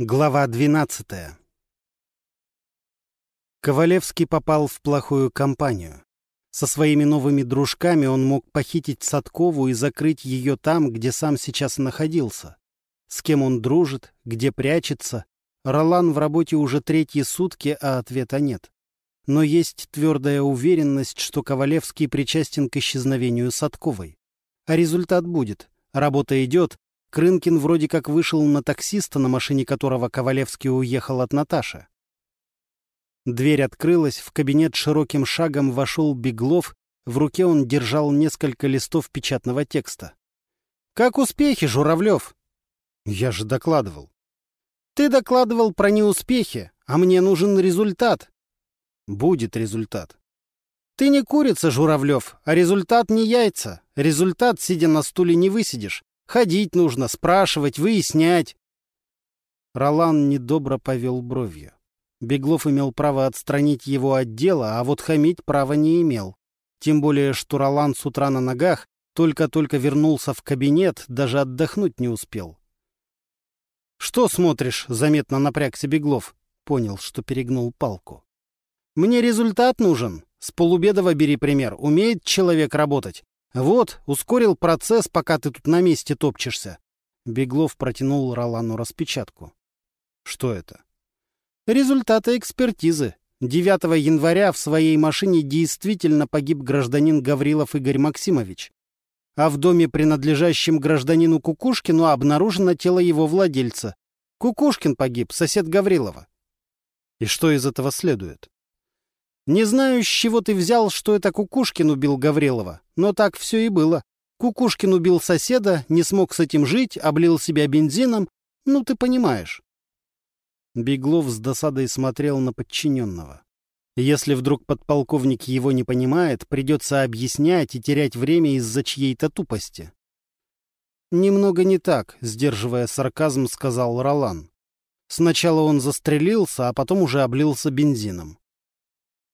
Глава 12 Ковалевский попал в плохую компанию. Со своими новыми дружками он мог похитить Садкову и закрыть ее там, где сам сейчас находился. С кем он дружит, где прячется. Ролан в работе уже третьи сутки, а ответа нет. Но есть твердая уверенность, что Ковалевский причастен к исчезновению Садковой. А результат будет. Работа идет, Крынкин вроде как вышел на таксиста, на машине которого Ковалевский уехал от Наташи. Дверь открылась, в кабинет широким шагом вошел Беглов, в руке он держал несколько листов печатного текста. «Как успехи, Журавлев?» «Я же докладывал». «Ты докладывал про неуспехи, а мне нужен результат». «Будет результат». «Ты не курица, Журавлев, а результат не яйца. Результат, сидя на стуле, не высидишь. Ходить нужно, спрашивать, выяснять. Ролан недобро повел бровью. Беглов имел право отстранить его от дела, а вот хамить права не имел. Тем более, что Ролан с утра на ногах только-только вернулся в кабинет, даже отдохнуть не успел. «Что смотришь?» — заметно напрягся Беглов. Понял, что перегнул палку. «Мне результат нужен. С Полубедова бери пример. Умеет человек работать. «Вот, ускорил процесс, пока ты тут на месте топчешься». Беглов протянул Ролану распечатку. «Что это?» «Результаты экспертизы. 9 января в своей машине действительно погиб гражданин Гаврилов Игорь Максимович. А в доме, принадлежащем гражданину Кукушкину, обнаружено тело его владельца. Кукушкин погиб, сосед Гаврилова». «И что из этого следует?» Не знаю, с чего ты взял, что это Кукушкин убил Гаврилова, но так все и было. Кукушкин убил соседа, не смог с этим жить, облил себя бензином. Ну, ты понимаешь. Беглов с досадой смотрел на подчиненного. Если вдруг подполковник его не понимает, придется объяснять и терять время из-за чьей-то тупости. «Немного не так», — сдерживая сарказм, сказал Ролан. Сначала он застрелился, а потом уже облился бензином.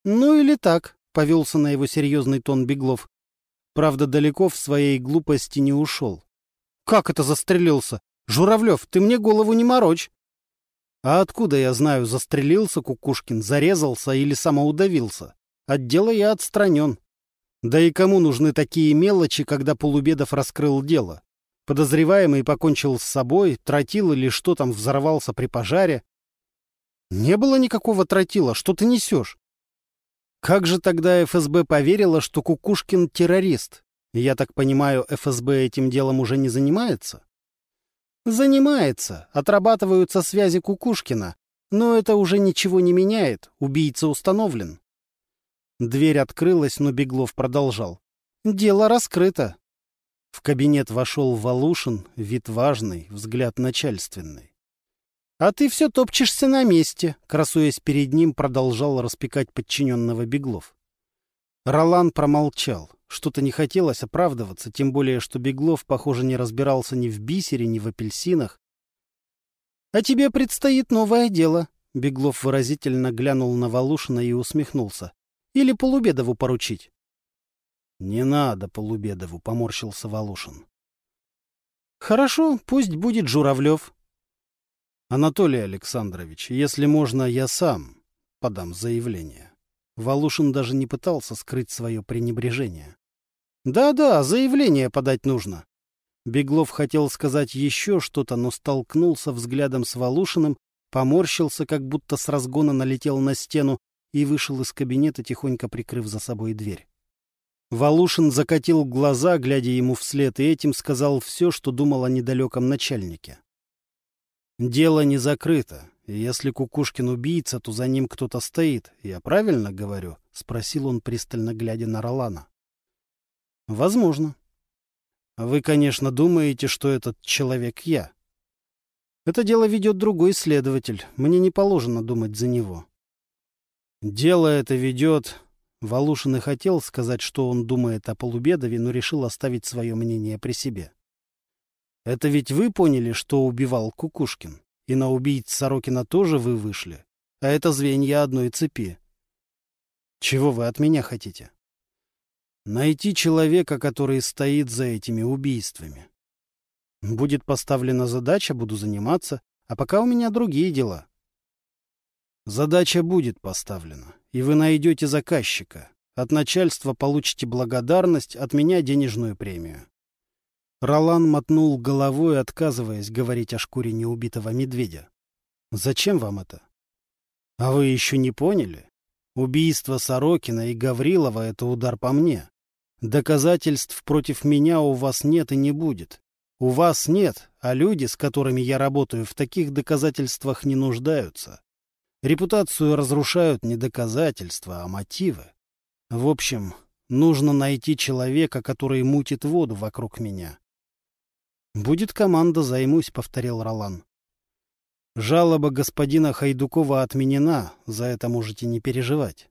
«Ну или так», — повелся на его серьезный тон Беглов. Правда, далеко в своей глупости не ушел. «Как это застрелился? Журавлев, ты мне голову не морочь!» «А откуда я знаю, застрелился Кукушкин, зарезался или самоудавился? От дела я отстранен. Да и кому нужны такие мелочи, когда Полубедов раскрыл дело? Подозреваемый покончил с собой, тротил или что там взорвался при пожаре?» «Не было никакого тротила, что ты несешь?» Как же тогда ФСБ поверила, что Кукушкин террорист? Я так понимаю, ФСБ этим делом уже не занимается? Занимается. Отрабатываются связи Кукушкина. Но это уже ничего не меняет. Убийца установлен. Дверь открылась, но Беглов продолжал. Дело раскрыто. В кабинет вошел Валушин, вид важный, взгляд начальственный. «А ты все топчешься на месте», — красуясь перед ним, продолжал распекать подчиненного Беглов. Ролан промолчал. Что-то не хотелось оправдываться, тем более, что Беглов, похоже, не разбирался ни в бисере, ни в апельсинах. «А тебе предстоит новое дело», — Беглов выразительно глянул на Валушина и усмехнулся. «Или Полубедову поручить?» «Не надо Полубедову», — поморщился Валушин. «Хорошо, пусть будет Журавлев», Анатолий Александрович, если можно, я сам подам заявление. Валушин даже не пытался скрыть свое пренебрежение. «Да-да, заявление подать нужно». Беглов хотел сказать еще что-то, но столкнулся взглядом с Валушиным, поморщился, как будто с разгона налетел на стену и вышел из кабинета, тихонько прикрыв за собой дверь. Валушин закатил глаза, глядя ему вслед, и этим сказал все, что думал о недалеком начальнике. Дело не закрыто. Если Кукушкин убийца, то за ним кто-то стоит. Я правильно говорю? — спросил он, пристально глядя на Ролана. — Возможно. Вы, конечно, думаете, что этот человек я. Это дело ведет другой следователь. Мне не положено думать за него. Дело это ведет... Валушин и хотел сказать, что он думает о Полубедове, но решил оставить свое мнение при себе. Это ведь вы поняли, что убивал Кукушкин? И на убийц Сорокина тоже вы вышли? А это звенья одной цепи. Чего вы от меня хотите? Найти человека, который стоит за этими убийствами. Будет поставлена задача, буду заниматься. А пока у меня другие дела. Задача будет поставлена, и вы найдете заказчика. От начальства получите благодарность, от меня денежную премию. Ролан мотнул головой, отказываясь говорить о шкуре неубитого медведя. «Зачем вам это?» «А вы еще не поняли? Убийство Сорокина и Гаврилова — это удар по мне. Доказательств против меня у вас нет и не будет. У вас нет, а люди, с которыми я работаю, в таких доказательствах не нуждаются. Репутацию разрушают не доказательства, а мотивы. В общем, нужно найти человека, который мутит воду вокруг меня. «Будет команда, займусь», — повторил Ролан. «Жалоба господина Хайдукова отменена, за это можете не переживать».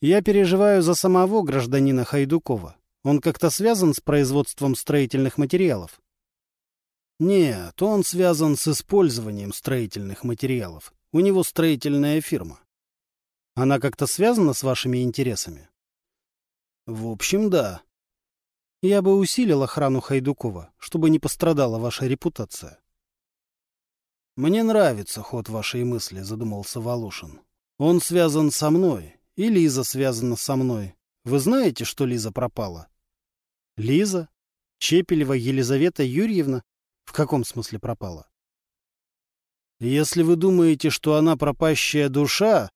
«Я переживаю за самого гражданина Хайдукова. Он как-то связан с производством строительных материалов?» «Нет, он связан с использованием строительных материалов. У него строительная фирма». «Она как-то связана с вашими интересами?» «В общем, да», я бы усилил охрану Хайдукова, чтобы не пострадала ваша репутация. «Мне нравится ход вашей мысли», — задумался Волошин. «Он связан со мной, и Лиза связана со мной. Вы знаете, что Лиза пропала?» «Лиза? Чепелева Елизавета Юрьевна? В каком смысле пропала?» «Если вы думаете, что она пропащая душа...»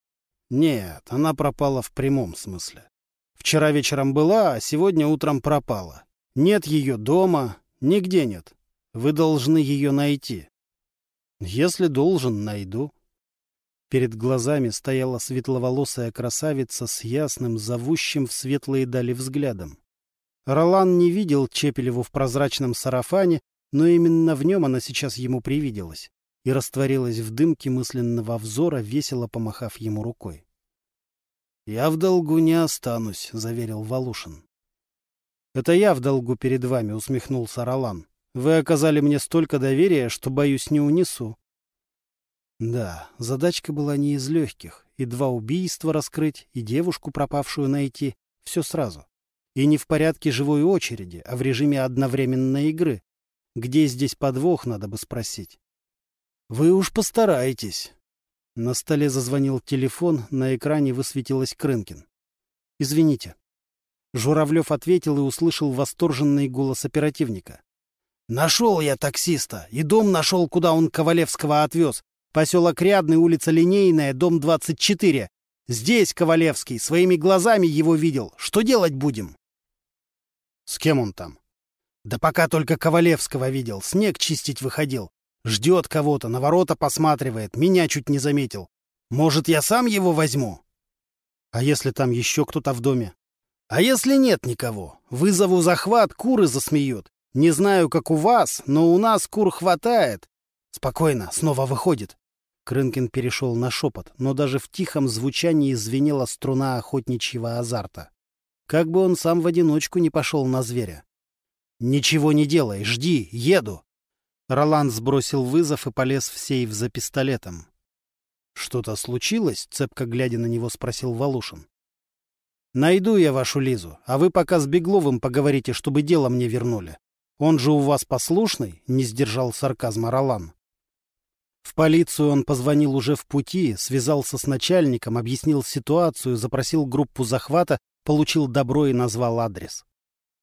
«Нет, она пропала в прямом смысле. Вчера вечером была, а сегодня утром пропала. Нет ее дома, нигде нет. Вы должны ее найти. Если должен, найду. Перед глазами стояла светловолосая красавица с ясным, зовущим в светлые дали взглядом. Ролан не видел Чепелеву в прозрачном сарафане, но именно в нем она сейчас ему привиделась и растворилась в дымке мысленного взора, весело помахав ему рукой. «Я в долгу не останусь», — заверил Валушин. «Это я в долгу перед вами», — усмехнулся Ролан. «Вы оказали мне столько доверия, что, боюсь, не унесу». Да, задачка была не из легких. И два убийства раскрыть, и девушку пропавшую найти. Все сразу. И не в порядке живой очереди, а в режиме одновременной игры. Где здесь подвох, надо бы спросить. «Вы уж постарайтесь», на столе зазвонил телефон, на экране высветилась Крынкин. «Извините». Журавлев ответил и услышал восторженный голос оперативника. «Нашел я таксиста, и дом нашел, куда он Ковалевского отвез. Поселок Рядный, улица Линейная, дом 24. Здесь Ковалевский, своими глазами его видел. Что делать будем?» «С кем он там?» «Да пока только Ковалевского видел, снег чистить выходил. Ждет кого-то, на ворота посматривает, меня чуть не заметил. Может, я сам его возьму? А если там еще кто-то в доме? А если нет никого? Вызову захват, куры засмеют. Не знаю, как у вас, но у нас кур хватает. Спокойно, снова выходит. Крынкин перешел на шепот, но даже в тихом звучании звенела струна охотничьего азарта. Как бы он сам в одиночку не пошел на зверя. «Ничего не делай, жди, еду!» Роланд сбросил вызов и полез в сейф за пистолетом. «Что-то случилось?» — цепко глядя на него спросил Волушин. «Найду я вашу Лизу, а вы пока с Бегловым поговорите, чтобы дело мне вернули. Он же у вас послушный?» — не сдержал сарказма Ролан. В полицию он позвонил уже в пути, связался с начальником, объяснил ситуацию, запросил группу захвата, получил добро и назвал адрес.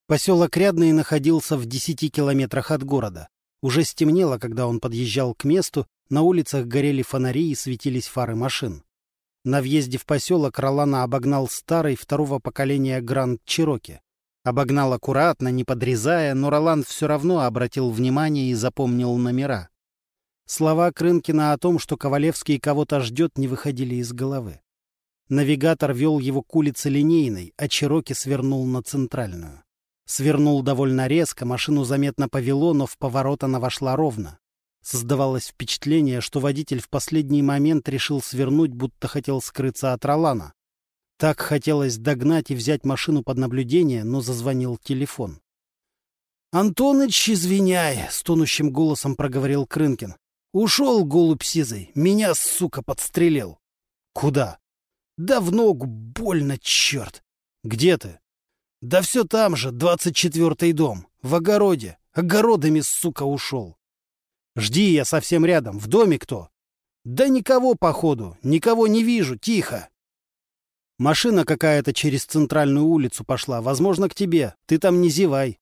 Поселок Рядный находился в десяти километрах от города. Уже стемнело, когда он подъезжал к месту, на улицах горели фонари и светились фары машин. На въезде в поселок Ролана обогнал старый второго поколения Гранд Чироки. Обогнал аккуратно, не подрезая, но Ролан все равно обратил внимание и запомнил номера. Слова Крынкина о том, что Ковалевский кого-то ждет, не выходили из головы. Навигатор вел его к улице Линейной, а Чироки свернул на центральную. Свернул довольно резко, машину заметно повело, но в поворот она вошла ровно. Создавалось впечатление, что водитель в последний момент решил свернуть, будто хотел скрыться от Ролана. Так хотелось догнать и взять машину под наблюдение, но зазвонил телефон. «Антоныч, извиняй!» — стонущим голосом проговорил Крынкин. «Ушел голубь сизый, меня, сука, подстрелил». «Куда?» «Да в ногу, больно, черт!» «Где ты?» Да все там же, двадцать четвертый дом, в огороде. Огородами, сука, ушел. Жди, я совсем рядом. В доме кто? Да никого, походу. Никого не вижу. Тихо. Машина какая-то через центральную улицу пошла. Возможно, к тебе. Ты там не зевай.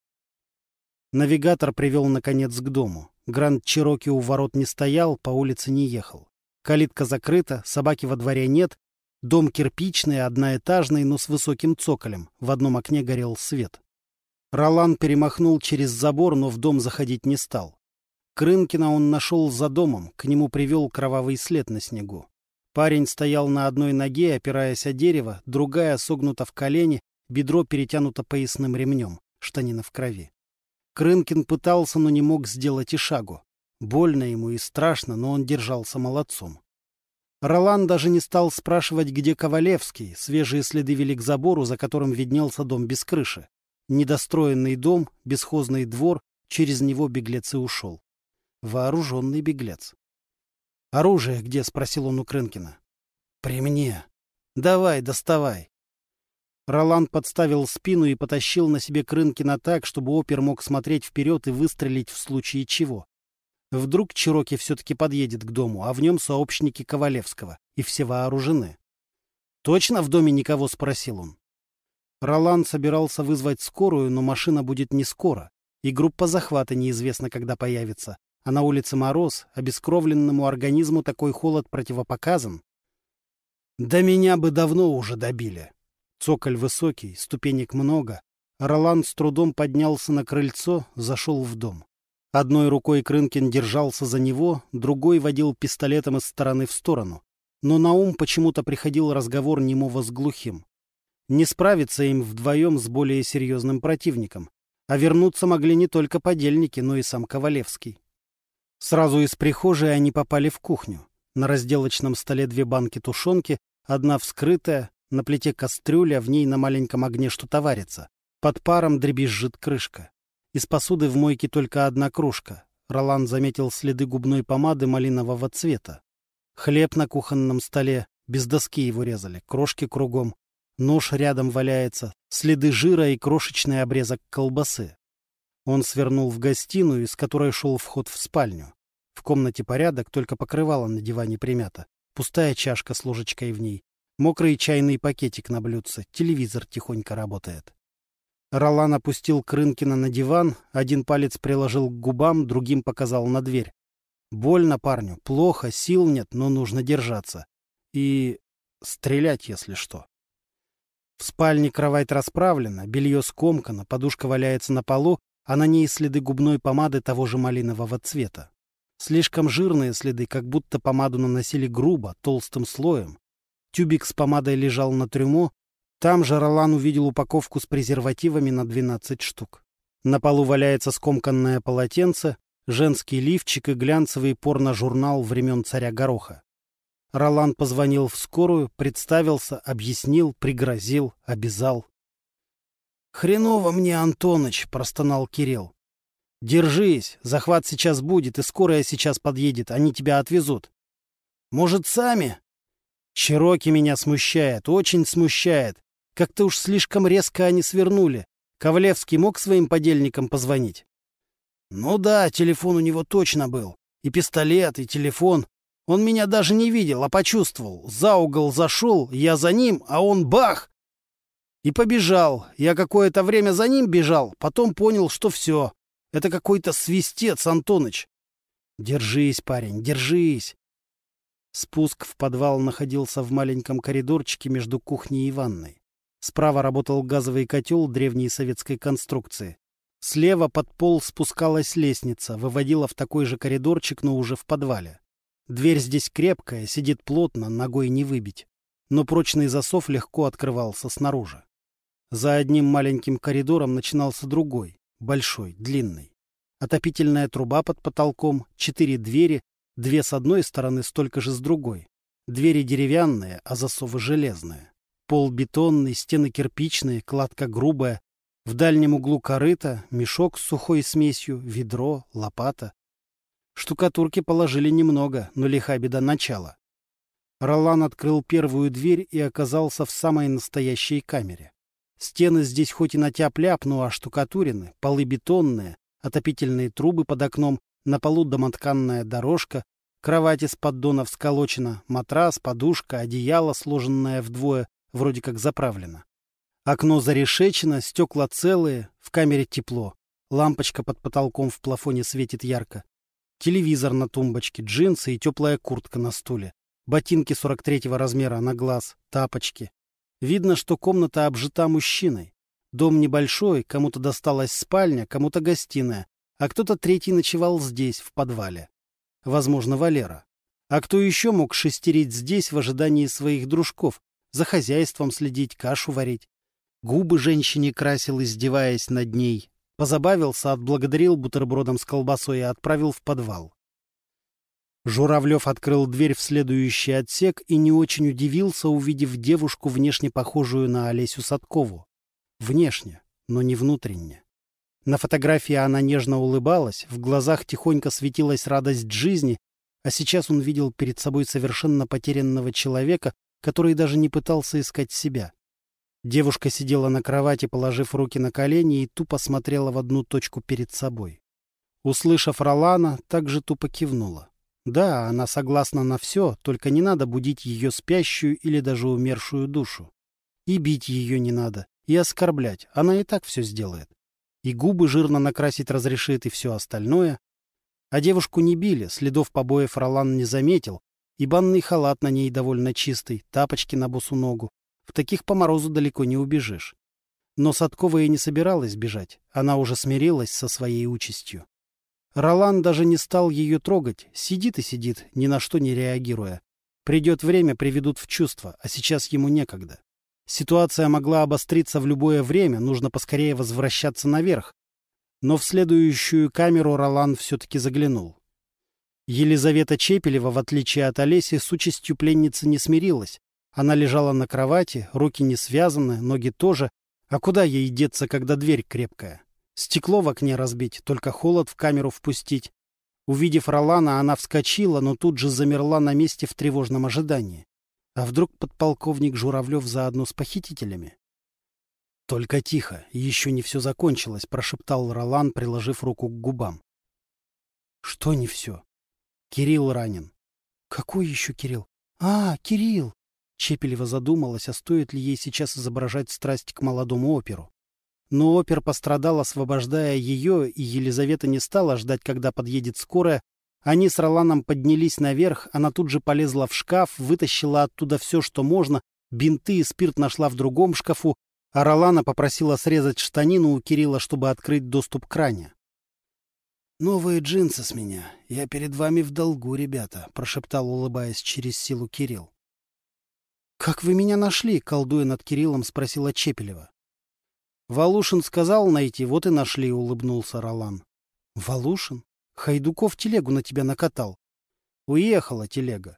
Навигатор привел, наконец, к дому. Гранд Чироки у ворот не стоял, по улице не ехал. Калитка закрыта, собаки во дворе нет. Дом кирпичный, одноэтажный, но с высоким цоколем. В одном окне горел свет. Ролан перемахнул через забор, но в дом заходить не стал. Крынкина он нашел за домом, к нему привел кровавый след на снегу. Парень стоял на одной ноге, опираясь о дерево, другая согнута в колени, бедро перетянуто поясным ремнем, штанина в крови. Крынкин пытался, но не мог сделать и шагу. Больно ему и страшно, но он держался молодцом. Ролан даже не стал спрашивать, где Ковалевский. Свежие следы вели к забору, за которым виднелся дом без крыши. Недостроенный дом, бесхозный двор, через него беглец и ушел. Вооруженный беглец. «Оружие где?» — спросил он у Крынкина. «При мне. Давай, доставай». Ролан подставил спину и потащил на себе Крынкина так, чтобы опер мог смотреть вперед и выстрелить в случае чего. Вдруг Чироки все-таки подъедет к дому, а в нем сообщники Ковалевского, и все вооружены. «Точно в доме никого?» — спросил он. Ролан собирался вызвать скорую, но машина будет не скоро, и группа захвата неизвестно, когда появится, а на улице мороз, обескровленному организму такой холод противопоказан. Да меня бы давно уже добили. Цоколь высокий, ступенек много. Ролан с трудом поднялся на крыльцо, зашел в дом. Одной рукой Крынкин держался за него, другой водил пистолетом из стороны в сторону. Но на ум почему-то приходил разговор немого с глухим. Не справиться им вдвоем с более серьезным противником. А вернуться могли не только подельники, но и сам Ковалевский. Сразу из прихожей они попали в кухню. На разделочном столе две банки тушенки, одна вскрытая, на плите кастрюля, в ней на маленьком огне что-то варится. Под паром дребезжит крышка. Из посуды в мойке только одна кружка. Ролан заметил следы губной помады малинового цвета. Хлеб на кухонном столе, без доски его резали, крошки кругом. Нож рядом валяется, следы жира и крошечный обрезок колбасы. Он свернул в гостиную, из которой шел вход в спальню. В комнате порядок, только покрывало на диване примято. Пустая чашка с ложечкой в ней. Мокрый чайный пакетик на блюдце. Телевизор тихонько работает. Ролан опустил Крынкина на диван, один палец приложил к губам, другим показал на дверь. Больно парню, плохо, сил нет, но нужно держаться. И стрелять, если что. В спальне кровать расправлена, белье скомкано, подушка валяется на полу, а на ней следы губной помады того же малинового цвета. Слишком жирные следы, как будто помаду наносили грубо, толстым слоем. Тюбик с помадой лежал на трюмо, там же Ролан увидел упаковку с презервативами на 12 штук. На полу валяется скомканное полотенце, женский лифчик и глянцевый порно-журнал времен царя Гороха. Ролан позвонил в скорую, представился, объяснил, пригрозил, обязал. «Хреново мне, Антоныч!» — простонал Кирилл. «Держись, захват сейчас будет, и скорая сейчас подъедет, они тебя отвезут». «Может, сами?» «Чироки меня смущает, очень смущает. Как-то уж слишком резко они свернули. Ковалевский мог своим подельникам позвонить?» «Ну да, телефон у него точно был. И пистолет, и телефон. Он меня даже не видел, а почувствовал. За угол зашел, я за ним, а он бах! И побежал. Я какое-то время за ним бежал, потом понял, что все. Это какой-то свистец, Антоныч. Держись, парень, держись. Спуск в подвал находился в маленьком коридорчике между кухней и ванной. Справа работал газовый котел древней советской конструкции. Слева под пол спускалась лестница, выводила в такой же коридорчик, но уже в подвале. Дверь здесь крепкая, сидит плотно, ногой не выбить. Но прочный засов легко открывался снаружи. За одним маленьким коридором начинался другой, большой, длинный. Отопительная труба под потолком, четыре двери, две с одной стороны, столько же с другой. Двери деревянные, а засовы железные. Пол бетонный, стены кирпичные, кладка грубая. В дальнем углу корыта, мешок с сухой смесью, ведро, лопата. Штукатурки положили немного, но лиха беда начала. Ролан открыл первую дверь и оказался в самой настоящей камере. Стены здесь хоть и на тяп-ляп, но оштукатурены, полы бетонные, отопительные трубы под окном, На полу домотканная дорожка, кровать из поддонов сколочена, матрас, подушка, одеяло, сложенное вдвое, вроде как заправлено. Окно зарешечено, стекла целые, в камере тепло. Лампочка под потолком в плафоне светит ярко. Телевизор на тумбочке, джинсы и теплая куртка на стуле. Ботинки 43-го размера на глаз, тапочки. Видно, что комната обжита мужчиной. Дом небольшой, кому-то досталась спальня, кому-то гостиная, а кто-то третий ночевал здесь, в подвале. Возможно, Валера. А кто еще мог шестерить здесь в ожидании своих дружков, за хозяйством следить, кашу варить? Губы женщине красил, издеваясь над ней. Позабавился, отблагодарил бутербродом с колбасой и отправил в подвал. Журавлев открыл дверь в следующий отсек и не очень удивился, увидев девушку, внешне похожую на Олесю Садкову. Внешне, но не внутренне. На фотографии она нежно улыбалась, в глазах тихонько светилась радость жизни, а сейчас он видел перед собой совершенно потерянного человека, который даже не пытался искать себя. Девушка сидела на кровати, положив руки на колени, и тупо смотрела в одну точку перед собой. Услышав Ролана, также тупо кивнула. Да, она согласна на все, только не надо будить ее спящую или даже умершую душу. И бить ее не надо, и оскорблять, она и так все сделает. И губы жирно накрасить разрешит, и все остальное. А девушку не били, следов побоев Ролан не заметил, и банный халат на ней довольно чистый, тапочки на босу ногу. В таких по морозу далеко не убежишь. Но Садкова и не собиралась бежать. Она уже смирилась со своей участью. Ролан даже не стал ее трогать. Сидит и сидит, ни на что не реагируя. Придет время, приведут в чувство, а сейчас ему некогда. Ситуация могла обостриться в любое время, нужно поскорее возвращаться наверх. Но в следующую камеру Ролан все-таки заглянул. Елизавета Чепелева, в отличие от Олеси, с участью пленницы не смирилась. Она лежала на кровати, руки не связаны, ноги тоже. А куда ей деться, когда дверь крепкая? Стекло в окне разбить, только холод в камеру впустить. Увидев Ролана, она вскочила, но тут же замерла на месте в тревожном ожидании. А вдруг подполковник Журавлев заодно с похитителями? «Только тихо, еще не все закончилось», — прошептал Ролан, приложив руку к губам. «Что не все?» «Кирилл ранен». «Какой еще Кирилл?» «А, Кирилл!» Чепелева задумалась, а стоит ли ей сейчас изображать страсть к молодому оперу. Но опер пострадал, освобождая ее, и Елизавета не стала ждать, когда подъедет скорая. Они с Роланом поднялись наверх, она тут же полезла в шкаф, вытащила оттуда все, что можно, бинты и спирт нашла в другом шкафу, а Ролана попросила срезать штанину у Кирилла, чтобы открыть доступ к ране. «Новые джинсы с меня. Я перед вами в долгу, ребята», — прошептал, улыбаясь через силу Кирилл. «Как вы меня нашли?» — колдуя над Кириллом, спросила Чепелева. «Валушин сказал найти, вот и нашли», — улыбнулся Ролан. «Валушин? Хайдуков телегу на тебя накатал». «Уехала телега».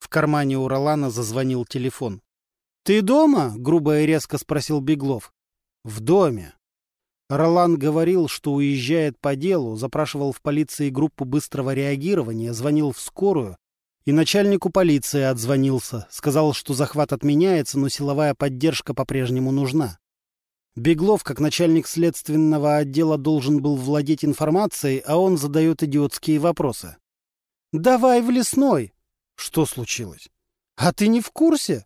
В кармане у Ролана зазвонил телефон. «Ты дома?» — грубо и резко спросил Беглов. «В доме». Ролан говорил, что уезжает по делу, запрашивал в полиции группу быстрого реагирования, звонил в скорую, и начальнику полиции отзвонился, сказал, что захват отменяется, но силовая поддержка по-прежнему нужна. Беглов, как начальник следственного отдела, должен был владеть информацией, а он задает идиотские вопросы. «Давай в лесной!» «Что случилось?» «А ты не в курсе?»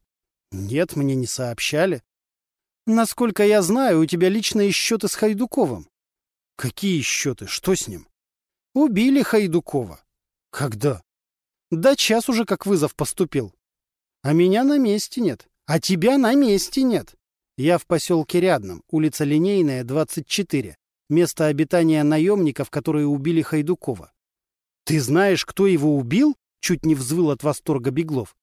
«Нет, мне не сообщали». «Насколько я знаю, у тебя личные счеты с Хайдуковым». «Какие счеты? Что с ним?» «Убили Хайдукова». «Когда?» Да час уже как вызов поступил. А меня на месте нет. А тебя на месте нет. Я в поселке рядом, улица Линейная, 24. Место обитания наемников, которые убили Хайдукова. Ты знаешь, кто его убил? Чуть не взвыл от восторга Беглов.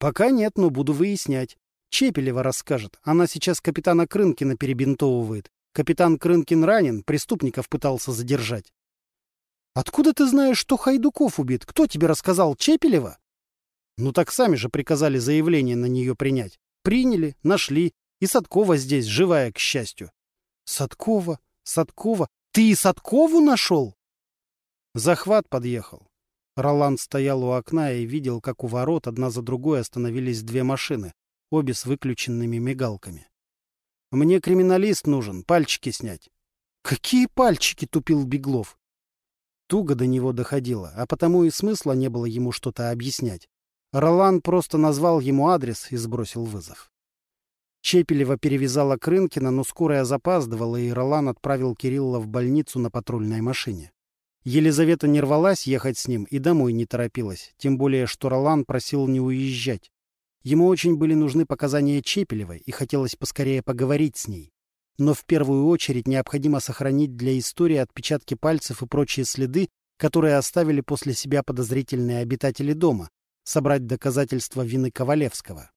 Пока нет, но буду выяснять. Чепелева расскажет. Она сейчас капитана Крынкина перебинтовывает. Капитан Крынкин ранен, преступников пытался задержать. Откуда ты знаешь, что Хайдуков убит? Кто тебе рассказал? Чепелева? Ну так сами же приказали заявление на нее принять. Приняли, нашли. И Садкова здесь, живая, к счастью. Садкова? Садкова? Ты и Садкову нашел? Захват подъехал. Роланд стоял у окна и видел, как у ворот одна за другой остановились две машины, обе с выключенными мигалками. «Мне криминалист нужен, пальчики снять». «Какие пальчики?» — тупил Беглов. туго до него доходило, а потому и смысла не было ему что-то объяснять. Ролан просто назвал ему адрес и сбросил вызов. Чепелева перевязала Крынкина, но скорая запаздывала, и Ролан отправил Кирилла в больницу на патрульной машине. Елизавета не рвалась ехать с ним и домой не торопилась, тем более, что Ролан просил не уезжать. Ему очень были нужны показания Чепелевой, и хотелось поскорее поговорить с ней. Но в первую очередь необходимо сохранить для истории отпечатки пальцев и прочие следы, которые оставили после себя подозрительные обитатели дома, собрать доказательства вины Ковалевского.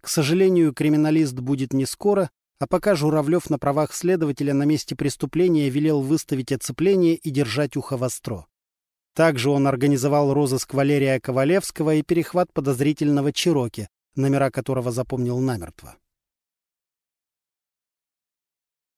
К сожалению, криминалист будет не скоро, а пока Журавлев на правах следователя на месте преступления велел выставить оцепление и держать ухо востро. Также он организовал розыск Валерия Ковалевского и перехват подозрительного Чироки, номера которого запомнил намертво.